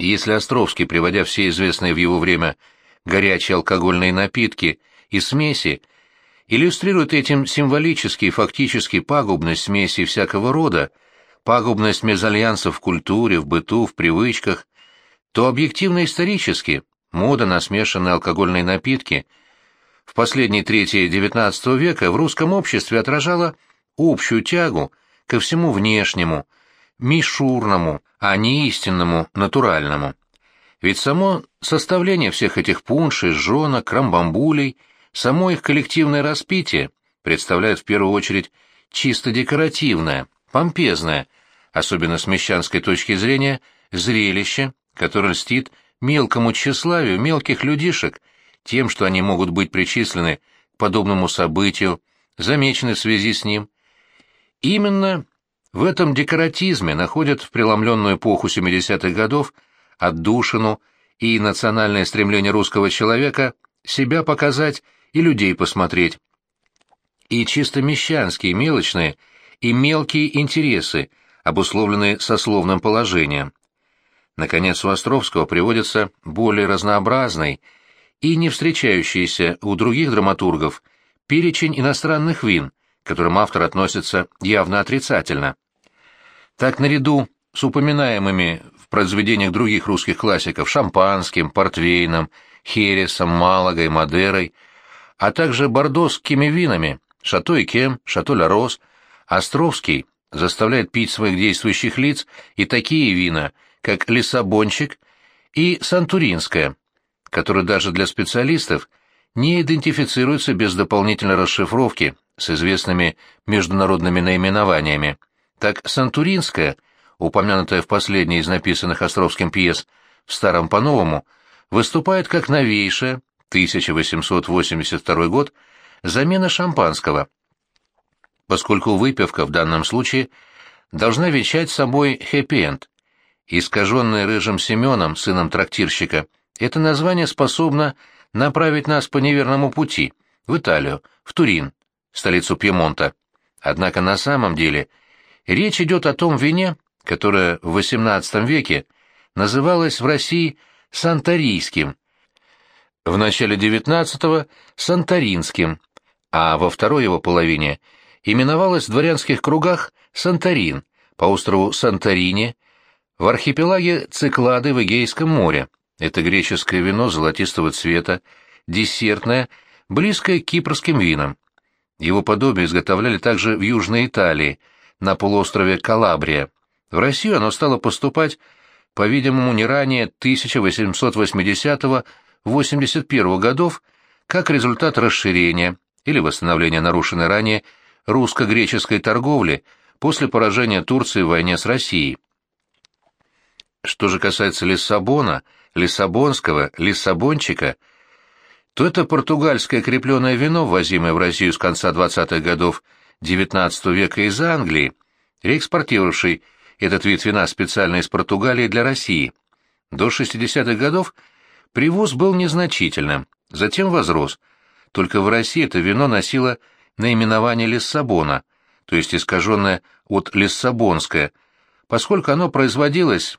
Если Островский, приводя все известные в его время горячие алкогольные напитки и смеси, иллюстрирует этим символически и фактически пагубность смеси всякого рода, пагубность мезальянсов в культуре, в быту, в привычках, то объективно-исторически мода на смешанные алкогольные напитки в последней трети XIX века в русском обществе отражала общую тягу ко всему внешнему, мишурному, а не истинному, натуральному. Ведь само составление всех этих пуншей, жжёнок, крамбамбулей, само их коллективное распитие представляет в первую очередь чисто декоративное, помпезное, особенно с мещанской точки зрения, зрелище, которое льстит мелкому тщеславию мелких людишек тем, что они могут быть причислены к подобному событию, замечены в связи с ним. Именно в этом декоратизме находят в преломленную эпоху 70-х годов отдушину и национальное стремление русского человека себя показать и людей посмотреть. И чисто мещанские, мелочные и мелкие интересы, обусловленные сословным положением. Наконец, у Островского приводится более разнообразный и не встречающийся у других драматургов перечень иностранных вин, к которым автор относится явно отрицательно. Так, наряду с упоминаемыми в произведениях других русских классиков шампанским, портвейном, хересом, малагой, мадерой, а также бордосскими винами, шато и кем, шато ля рос, Островский заставляет пить своих действующих лиц и такие вина, как Лиссабончик и Сантуринская, которые даже для специалистов не идентифицируются без дополнительной расшифровки с известными международными наименованиями. Так Сантуринская, упомянутая в последней из написанных Островским пьес в старом по-новому, выступает как новейшая, 1882 год, замена шампанского, поскольку выпивка в данном случае должна вещать собой хэппи-энд, Искаженное рыжим Семеном, сыном трактирщика, это название способно направить нас по неверному пути, в Италию, в Турин, столицу Пьемонта. Однако на самом деле речь идет о том вине, которое в XVIII веке называлось в России санторийским, в начале XIX – санторинским, а во второй его половине именовалось в дворянских кругах Санторин, по острову Санторини – в архипелаге Циклады в Эгейском море. Это греческое вино золотистого цвета, десертное, близкое к кипрским винам. Его подобие изготовляли также в Южной Италии, на полуострове Калабрия. В Россию оно стало поступать, по-видимому, не ранее 1880-81 годов, как результат расширения или восстановления нарушенной ранее русско-греческой торговли после поражения Турции в войне с Россией. Что же касается Лиссабона, Лиссабонского, Лиссабончика, то это португальское крепленное вино, ввозимое в Россию с конца 20-х годов XIX века из Англии, реэкспортировавший этот вид вина специально из Португалии для России. До 60-х годов привоз был незначительным, затем возрос. Только в России это вино носило наименование Лиссабона, то есть искаженное от Лиссабонское, поскольку оно производилось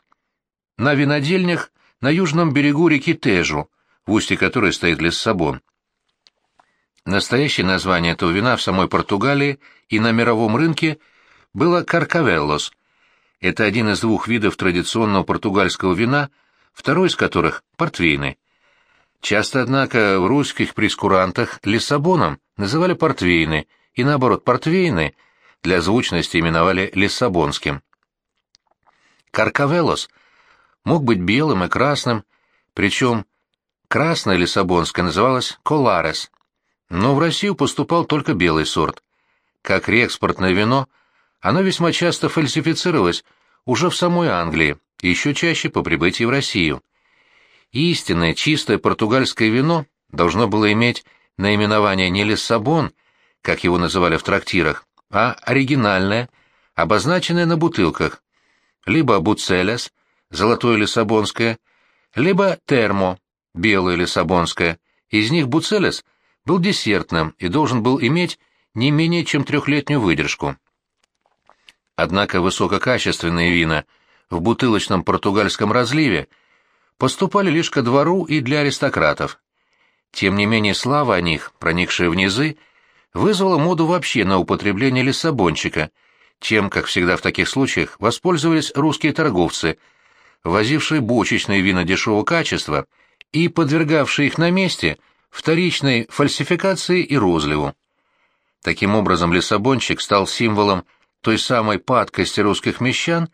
на винодельнях на южном берегу реки Тежу, в устье которой стоит Лиссабон. Настоящее название этого вина в самой Португалии и на мировом рынке было каркавеллос. Это один из двух видов традиционного португальского вина, второй из которых – портвейны. Часто, однако, в русских прескурантах Лиссабоном называли портвейны, и наоборот, портвейны для звучности именовали лиссабонским. Каркавелос – мог быть белым и красным, причем красное лиссабонское называлось «коларес», но в Россию поступал только белый сорт. Как реэкспортное вино, оно весьма часто фальсифицировалось уже в самой Англии, еще чаще по прибытии в Россию. Истинное чистое португальское вино должно было иметь наименование не Лиссабон, как его называли в трактирах, а оригинальное, обозначенное на бутылках, либо Буцелес, золотое лиссабонское, либо термо, белое лиссабонское. Из них буцелес был десертным и должен был иметь не менее чем трехлетнюю выдержку. Однако высококачественные вина в бутылочном португальском разливе поступали лишь ко двору и для аристократов. Тем не менее слава о них, проникшая в низы, вызвала моду вообще на употребление лиссабончика, чем, как всегда в таких случаях, воспользовались русские торговцы, возившие бочечные вина дешевого качества и подвергавшие их на месте вторичной фальсификации и розливу. Таким образом, лиссабончик стал символом той самой падкости русских мещан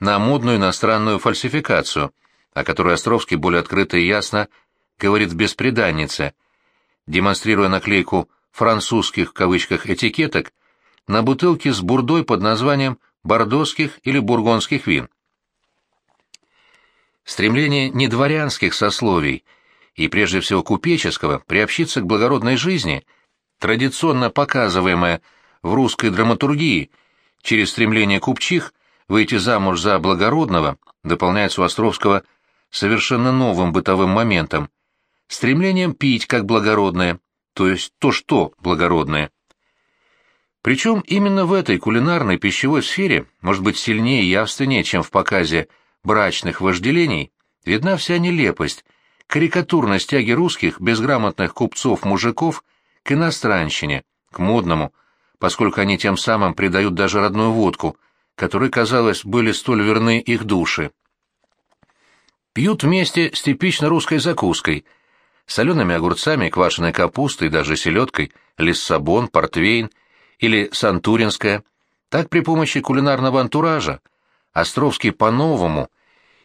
на модную иностранную фальсификацию, о которой Островский более открыто и ясно говорит в «Беспреданнице», демонстрируя наклейку «французских» в кавычках этикеток на бутылке с бурдой под названием бордоских или бургонских вин. Стремление недворянских сословий и прежде всего купеческого приобщиться к благородной жизни, традиционно показываемое в русской драматургии через стремление купчих выйти замуж за благородного, дополняется у Островского совершенно новым бытовым моментом, стремлением пить как благородное, то есть то, что благородное. Причем именно в этой кулинарной пищевой сфере, может быть, сильнее и явственнее, чем в показе брачных вожделений, видна вся нелепость, карикатурность тяги русских безграмотных купцов-мужиков к иностранщине, к модному, поскольку они тем самым предают даже родную водку, которой, казалось, были столь верны их души. Пьют вместе с типично русской закуской, солеными огурцами, квашеной капустой, даже селедкой, лиссабон, портвейн или сантуринская, так при помощи кулинарного антуража Островский по-новому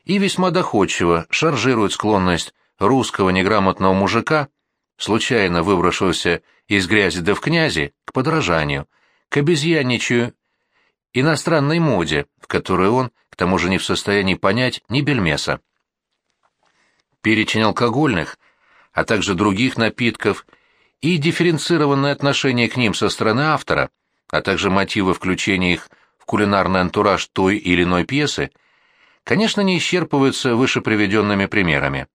и весьма доходчиво шаржирует склонность русского неграмотного мужика, случайно выбравшегося из грязи да в князи, к подражанию, к обезьянничаю иностранной моде, в которой он, к тому же, не в состоянии понять ни бельмеса. Перечень алкогольных, а также других напитков и дифференцированное отношение к ним со стороны автора, а также мотивы включения их в кулинарный антураж той или иной пьесы, конечно, не исчерпываются выше приведенными примерами.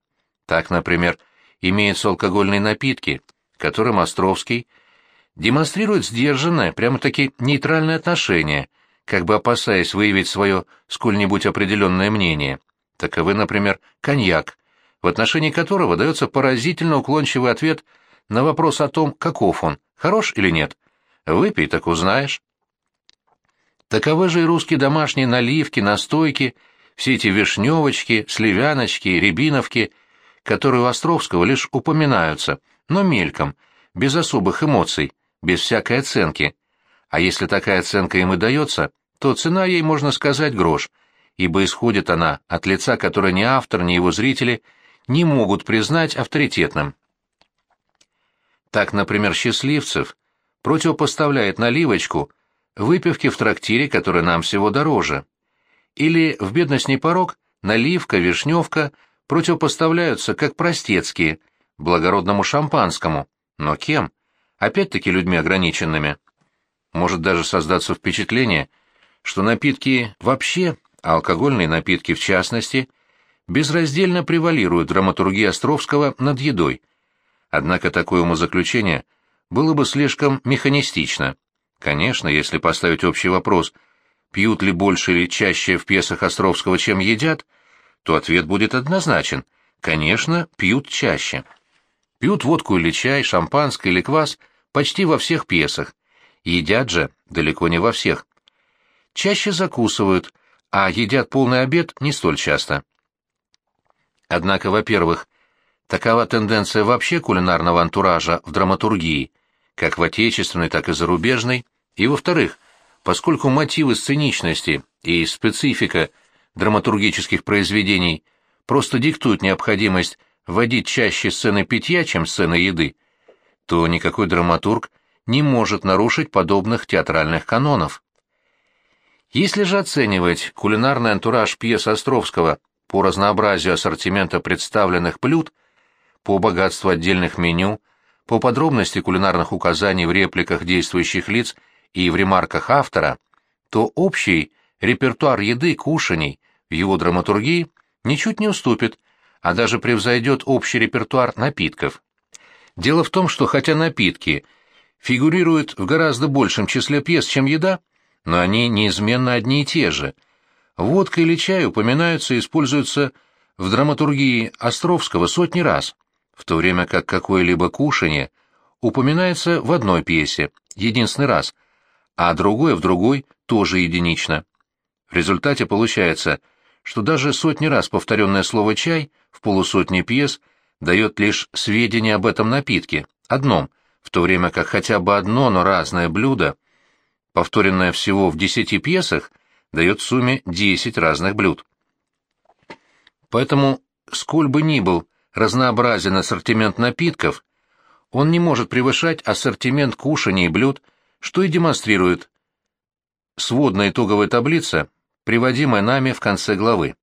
Так, например, имеются алкогольные напитки, которым Островский демонстрирует сдержанное, прямо-таки нейтральное отношение, как бы опасаясь выявить свое сколь-нибудь определенное мнение. Таковы, например, коньяк, в отношении которого дается поразительно уклончивый ответ на вопрос о том, каков он, хорош или нет. Выпей, так узнаешь. Таковы же и русские домашние наливки, настойки, все эти вишневочки, сливяночки, рябиновки, которые у Островского лишь упоминаются, но мельком, без особых эмоций, без всякой оценки. А если такая оценка им и дается, то цена ей, можно сказать, грош, ибо исходит она от лица, которое ни автор, ни его зрители – не могут признать авторитетным. Так, например, Счастливцев противопоставляет наливочку выпивке в трактире, которая нам всего дороже. Или в «Бедность порог» наливка, вишневка противопоставляются как простецкие, благородному шампанскому. Но кем? Опять-таки людьми ограниченными. Может даже создаться впечатление, что напитки вообще, а алкогольные напитки в частности, безраздельно превалирует драматургия Островского над едой. Однако такое умозаключение было бы слишком механистично. Конечно, если поставить общий вопрос, пьют ли больше или чаще в пьесах Островского, чем едят, то ответ будет однозначен. Конечно, пьют чаще. Пьют водку или чай, шампанское или квас почти во всех пьесах. Едят же далеко не во всех. Чаще закусывают, а едят полный обед не столь часто. Однако, во-первых, такова тенденция вообще кулинарного антуража в драматургии, как в отечественной, так и зарубежной, и, во-вторых, поскольку мотивы сценичности и специфика драматургических произведений просто диктуют необходимость вводить чаще сцены питья, чем сцены еды, то никакой драматург не может нарушить подобных театральных канонов. Если же оценивать кулинарный антураж пьес Островского по разнообразию ассортимента представленных блюд, по богатству отдельных меню, по подробности кулинарных указаний в репликах действующих лиц и в ремарках автора, то общий репертуар еды, кушаний в его драматургии ничуть не уступит, а даже превзойдет общий репертуар напитков. Дело в том, что хотя напитки фигурируют в гораздо большем числе пьес, чем еда, но они неизменно одни и те же – Водка или чай упоминаются и используются в драматургии Островского сотни раз, в то время как какое-либо кушанье упоминается в одной пьесе, единственный раз, а другое в другой тоже единично. В результате получается, что даже сотни раз повторенное слово «чай» в полусотне пьес дает лишь сведения об этом напитке, одном, в то время как хотя бы одно, но разное блюдо, повторенное всего в десяти пьесах, дает в сумме десять разных блюд. Поэтому, сколь бы ни был разнообразен ассортимент напитков, он не может превышать ассортимент кушаний и блюд, что и демонстрирует сводная итоговая таблица, приводимая нами в конце главы.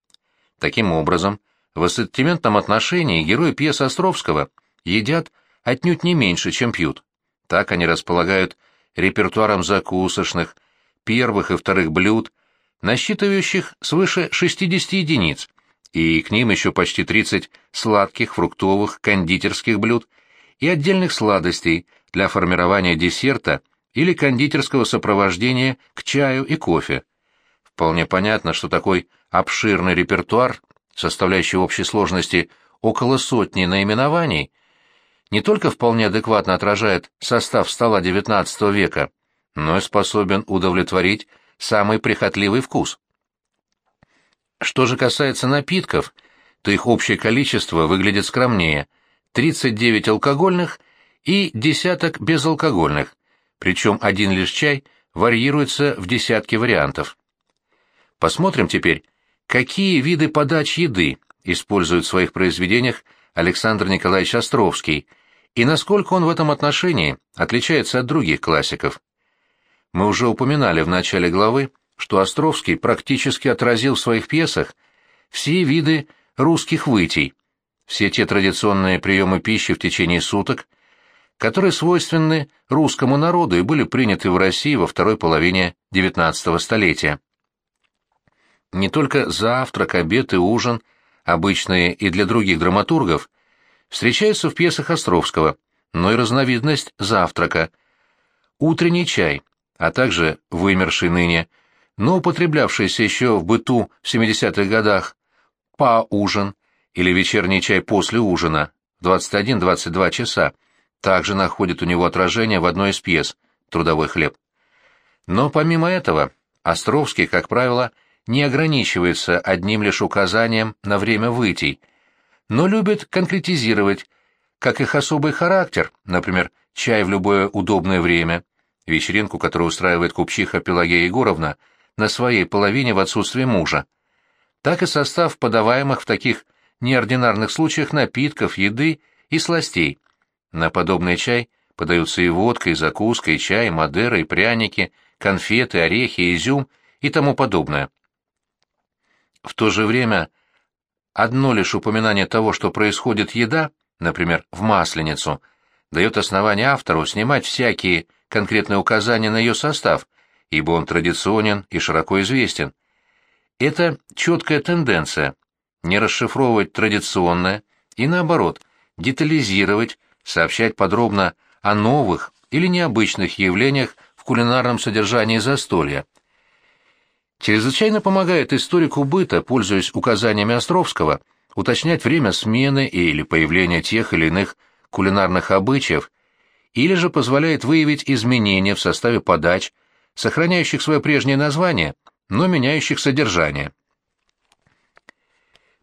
Таким образом, в ассортиментном отношении герои пьес Островского едят отнюдь не меньше, чем пьют. Так они располагают репертуаром закусочных, первых и вторых блюд, насчитывающих свыше 60 единиц, и к ним еще почти 30 сладких, фруктовых, кондитерских блюд и отдельных сладостей для формирования десерта или кондитерского сопровождения к чаю и кофе. Вполне понятно, что такой обширный репертуар, составляющий в общей сложности около сотни наименований, не только вполне адекватно отражает состав стола XIX века, но и способен удовлетворить самый прихотливый вкус. Что же касается напитков, то их общее количество выглядит скромнее – 39 алкогольных и десяток безалкогольных, причем один лишь чай варьируется в десятки вариантов. Посмотрим теперь, какие виды подач еды использует в своих произведениях Александр Николаевич Островский и насколько он в этом отношении отличается от других классиков. Мы уже упоминали в начале главы, что Островский практически отразил в своих пьесах все виды русских вытей, все те традиционные приемы пищи в течение суток, которые свойственны русскому народу и были приняты в России во второй половине XIX столетия. Не только завтрак, обед и ужин, обычные и для других драматургов, встречаются в пьесах Островского, но и разновидность завтрака, утренний чай, а также вымерший ныне – но употреблявшийся еще в быту в 70-х годах по-ужин или вечерний чай после ужина в 21-22 часа также находит у него отражение в одной из пьес «Трудовой хлеб». Но помимо этого, Островский, как правило, не ограничивается одним лишь указанием на время вытий, но любит конкретизировать, как их особый характер, например, чай в любое удобное время, вечеринку, которую устраивает купчиха Пелагея Егоровна – на своей половине в отсутствие мужа, так и состав подаваемых в таких неординарных случаях напитков, еды и сластей. На подобный чай подаются и водка, и закуска, и чай, и мадера, и пряники, конфеты, орехи, изюм и тому подобное. В то же время одно лишь упоминание того, что происходит еда, например, в масленицу, дает основание автору снимать всякие конкретные указания на ее состав, ибо он традиционен и широко известен. Это четкая тенденция – не расшифровывать традиционное и, наоборот, детализировать, сообщать подробно о новых или необычных явлениях в кулинарном содержании застолья. Чрезвычайно помогает историку быта, пользуясь указаниями Островского, уточнять время смены или появления тех или иных кулинарных обычаев, или же позволяет выявить изменения в составе подач – сохраняющих свое прежнее название, но меняющих содержание.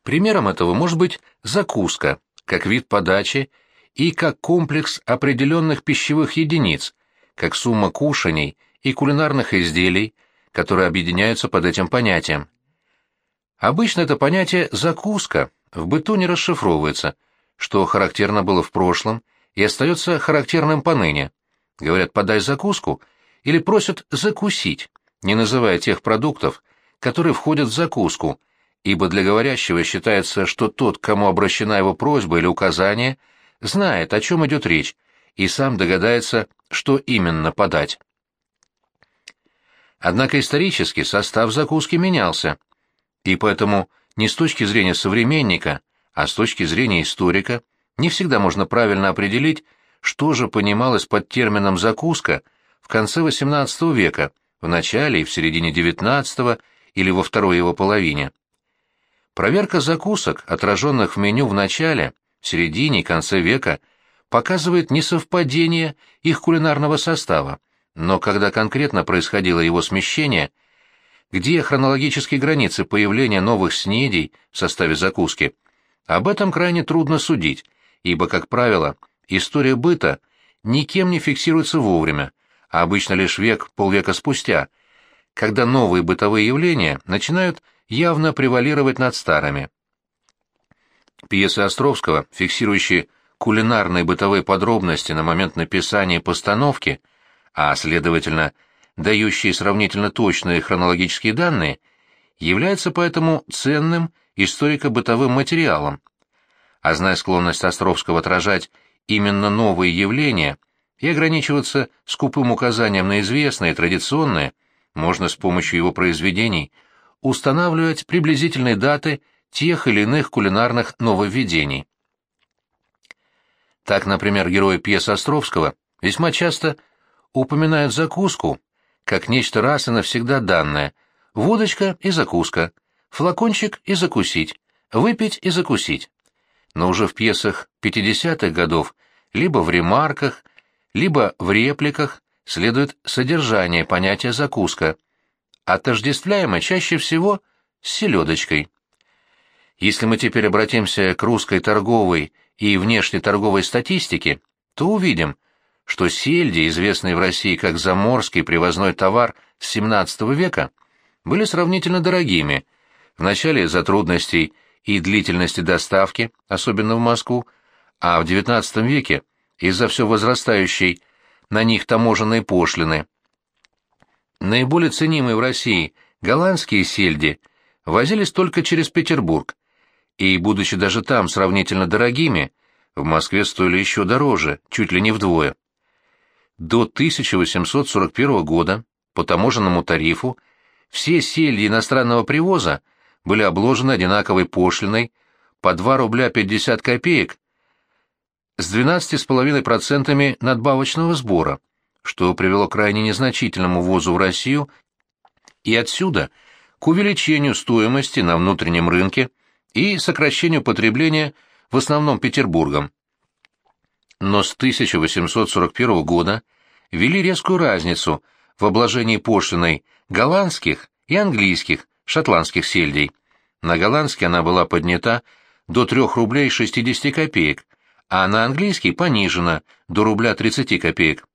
Примером этого может быть закуска, как вид подачи и как комплекс определенных пищевых единиц, как сумма кушаний и кулинарных изделий, которые объединяются под этим понятием. Обычно это понятие «закуска» в быту не расшифровывается, что характерно было в прошлом и остается характерным поныне. Говорят «подай закуску», или просят закусить, не называя тех продуктов, которые входят в закуску, ибо для говорящего считается, что тот, кому обращена его просьба или указание, знает, о чем идет речь, и сам догадается, что именно подать. Однако исторически состав закуски менялся, и поэтому не с точки зрения современника, а с точки зрения историка не всегда можно правильно определить, что же понималось под термином «закуска» в конце XVIII века, в начале и в середине XIX или во второй его половине. Проверка закусок, отраженных в меню в начале, середине и конце века, показывает несовпадение их кулинарного состава, но когда конкретно происходило его смещение, где хронологические границы появления новых снедей в составе закуски, об этом крайне трудно судить, ибо, как правило, история быта никем не фиксируется вовремя, а обычно лишь век-полвека спустя, когда новые бытовые явления начинают явно превалировать над старыми. Пьесы Островского, фиксирующие кулинарные бытовые подробности на момент написания и постановки, а, следовательно, дающие сравнительно точные хронологические данные, являются поэтому ценным историко-бытовым материалом. А зная склонность Островского отражать именно новые явления и ограничиваться скупым указанием на известные, традиционные, можно с помощью его произведений устанавливать приблизительные даты тех или иных кулинарных нововведений. Так, например, герои пьес Островского весьма часто упоминают закуску как нечто раз и навсегда данное, водочка и закуска, флакончик и закусить, выпить и закусить. Но уже в пьесах 50-х годов, либо в ремарках, либо в репликах следует содержание понятия «закуска», отождествляемое чаще всего с селедочкой. Если мы теперь обратимся к русской торговой и внешнеторговой статистике, то увидим, что сельди, известные в России как заморский привозной товар с XVII века, были сравнительно дорогими, вначале из-за трудностей и длительности доставки, особенно в Москву, а в XIX веке из-за все возрастающей на них таможенной пошлины. Наиболее ценимые в России голландские сельди возились только через Петербург, и, будучи даже там сравнительно дорогими, в Москве стоили еще дороже, чуть ли не вдвое. До 1841 года по таможенному тарифу все сельди иностранного привоза были обложены одинаковой пошлиной по 2 рубля 50 копеек с 12,5% надбавочного сбора, что привело к крайне незначительному ввозу в Россию и отсюда к увеличению стоимости на внутреннем рынке и сокращению потребления в основном Петербургом. Но с 1841 года ввели резкую разницу в обложении пошлиной голландских и английских, шотландских сельдей. На голландский она была поднята до 3 рублей 60 копеек, а на английский понижена до рубля 30 копеек.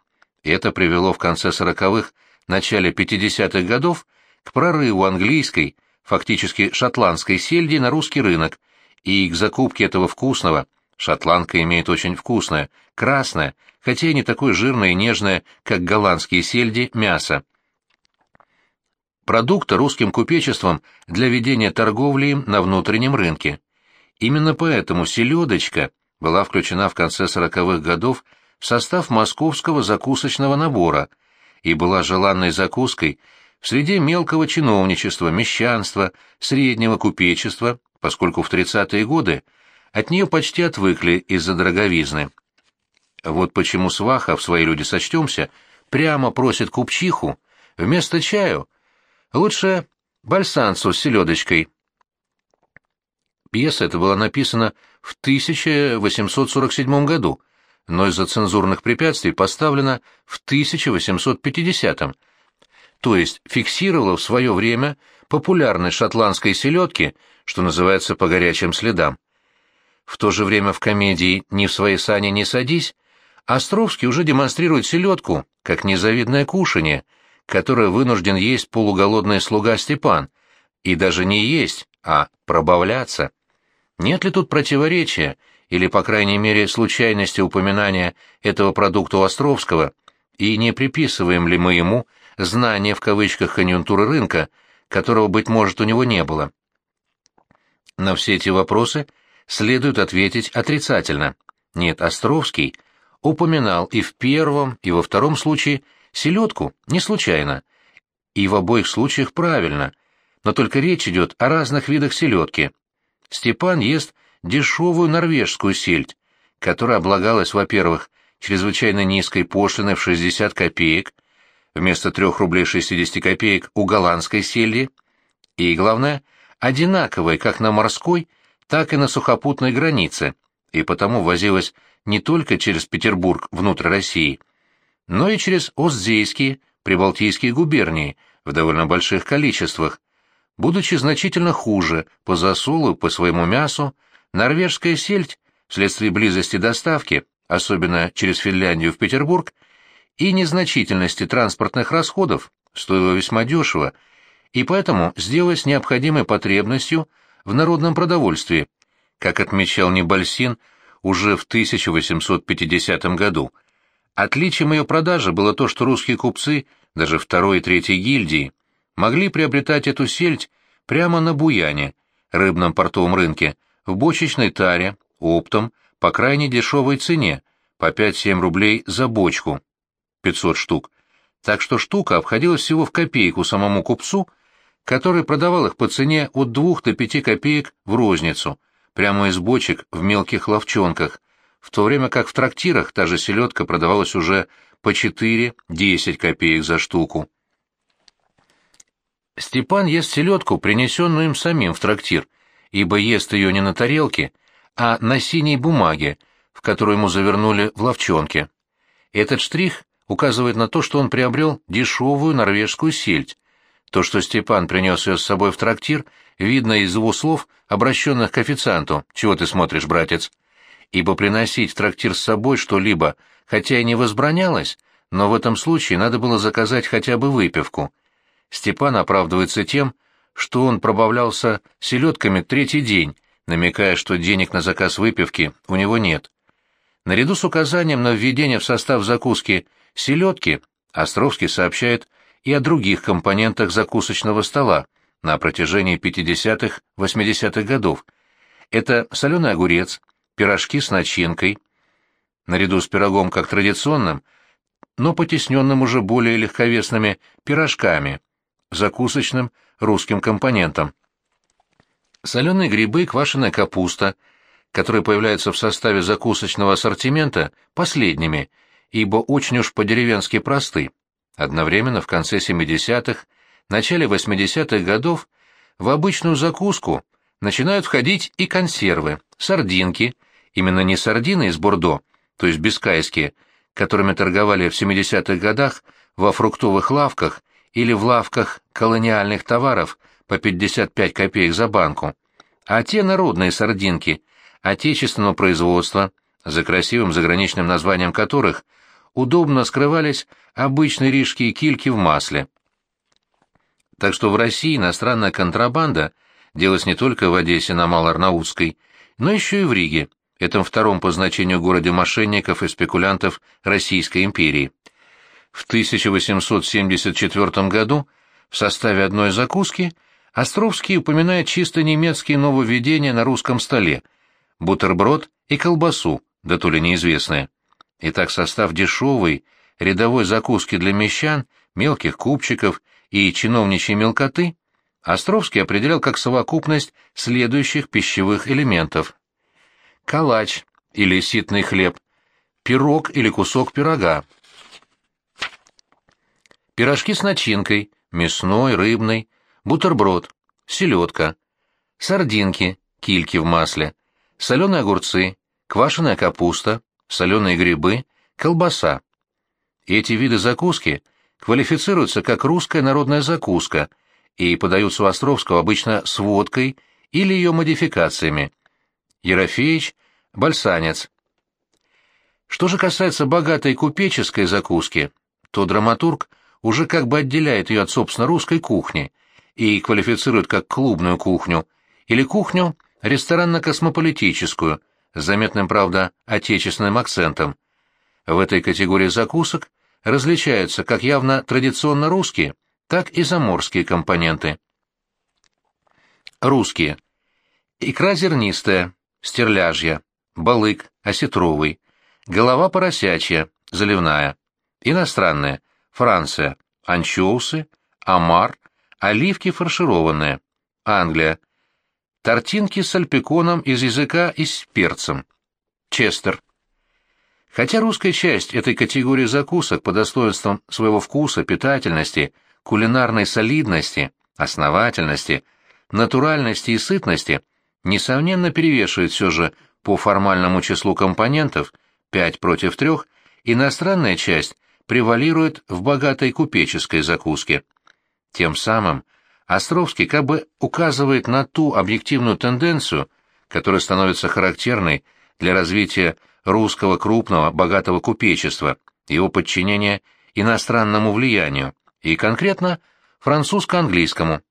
Это привело в конце 40-х, начале 50-х годов к прорыву английской, фактически шотландской сельди на русский рынок и к закупке этого вкусного, шотландка имеет очень вкусное, красное, хотя и не такое жирное и нежное, как голландские сельди, мясо. Продукта русским купечеством для ведения торговли им на внутреннем рынке. Именно поэтому селедочка была включена в конце 40-х годов в состав московского закусочного набора и была желанной закуской в среде мелкого чиновничества, мещанства, среднего купечества, поскольку в 30-е годы от нее почти отвыкли из-за дороговизны. Вот почему сваха, в свои люди сочтемся, прямо просит купчиху вместо чаю лучше бальсанцу с селедочкой. Пьеса эта была написана в 1847 году, но из-за цензурных препятствий поставлена в 1850 то есть фиксировала в свое время популярность шотландской селедки, что называется по горячим следам. В то же время в комедии «Ни в своей сани не садись» Островский уже демонстрирует селедку как незавидное кушанье, которое вынужден есть полуголодный слуга Степан, и даже не есть, а пробавляться. Нет ли тут противоречия, или, по крайней мере, случайности упоминания этого продукта у Островского, и не приписываем ли мы ему знание в кавычках конъюнктуры рынка, которого, быть может, у него не было. На все эти вопросы следует ответить отрицательно. Нет, Островский упоминал и в первом, и во втором случае селедку не случайно, и в обоих случаях правильно, но только речь идет о разных видах селедки. Степан ест дешевую норвежскую сельдь, которая облагалась, во-первых, чрезвычайно низкой пошлиной в 60 копеек, вместо 3 рублей 60 копеек у голландской сельди, и, главное, одинаковой как на морской, так и на сухопутной границе, и потому возилась не только через Петербург внутрь России, но и через Остзейские, Прибалтийские губернии в довольно больших количествах, будучи значительно хуже по засолу по своему мясу, норвежская сельдь, вследствие близости доставки, особенно через Финляндию в Петербург, и незначительности транспортных расходов, стоила весьма дешево, и поэтому сделалась необходимой потребностью в народном продовольствии, как отмечал Небольсин уже в 1850 году. Отличием ее продажи было то, что русские купцы, даже второй и третьей гильдии, могли приобретать эту сельдь прямо на Буяне, рыбном портовом рынке, в бочечной таре, оптом, по крайне дешевой цене, по 5-7 рублей за бочку, 500 штук. Так что штука обходилась всего в копейку самому купцу, который продавал их по цене от 2 до 5 копеек в розницу, прямо из бочек в мелких ловчонках, в то время как в трактирах та же селедка продавалась уже по 4-10 копеек за штуку. Степан ест селедку, принесенную им самим в трактир, ибо ест ее не на тарелке, а на синей бумаге, в которую ему завернули в ловчонке. Этот штрих указывает на то, что он приобрел дешевую норвежскую сельдь. То, что Степан принес ее с собой в трактир, видно из его слов, обращенных к официанту. «Чего ты смотришь, братец?» Ибо приносить в трактир с собой что-либо, хотя и не возбранялось, но в этом случае надо было заказать хотя бы выпивку. Степан оправдывается тем, что он пробавлялся селедками третий день, намекая, что денег на заказ выпивки у него нет. Наряду с указанием на введение в состав закуски селедки, Островский сообщает и о других компонентах закусочного стола на протяжении 50-80-х годов. Это соленый огурец, пирожки с начинкой, наряду с пирогом как традиционным, но потесненным уже более легковесными пирожками, закусочным русским компонентом. Соленые грибы и квашеная капуста, которые появляются в составе закусочного ассортимента, последними, ибо очень уж по-деревенски просты. Одновременно в конце 70-х, начале 80-х годов в обычную закуску начинают входить и консервы, сардинки, именно не сардины из Бордо, то есть бискайские, которыми торговали в 70-х годах во фруктовых лавках или в лавках колониальных товаров по 55 копеек за банку, а те народные сардинки, отечественного производства, за красивым заграничным названием которых удобно скрывались обычные рижские кильки в масле. Так что в России иностранная контрабанда делалась не только в Одессе на Малоарнаутской, но еще и в Риге, этом втором по значению городе мошенников и спекулянтов Российской империи. В 1874 году в составе одной закуски Островский упоминает чисто немецкие нововведения на русском столе – бутерброд и колбасу, да то ли неизвестные. Итак, состав дешевой, рядовой закуски для мещан, мелких купчиков и чиновничьей мелкоты Островский определял как совокупность следующих пищевых элементов. Калач или ситный хлеб, пирог или кусок пирога, пирожки с начинкой, мясной, рыбной, бутерброд, селедка, сардинки, кильки в масле, соленые огурцы, квашеная капуста, соленые грибы, колбаса. Эти виды закуски квалифицируются как русская народная закуска и подаются у Островского обычно с водкой или ее модификациями. Ерофеич, бальсанец. Что же касается богатой купеческой закуски, то драматург уже как бы отделяет ее от, собственно, русской кухни и квалифицирует как клубную кухню или кухню ресторанно-космополитическую, с заметным, правда, отечественным акцентом. В этой категории закусок различаются как явно традиционно русские, так и заморские компоненты. Русские. Икра зернистая, стерляжья, балык, осетровый, голова поросячья, заливная. Иностранная. Франция. Анчоусы, омар, оливки фаршированные. Англия. Тортинки с альпиконом из языка и с перцем. Честер. Хотя русская часть этой категории закусок по достоинствам своего вкуса, питательности, кулинарной солидности, основательности натуральности и сытности, несомненно перевешивает все же по формальному числу компонентов 5 против 3, иностранная часть превалирует в богатой купеческой закуске. Тем самым Островский как бы указывает на ту объективную тенденцию, которая становится характерной для развития русского крупного богатого купечества, его подчинения иностранному влиянию, и конкретно французско-английскому.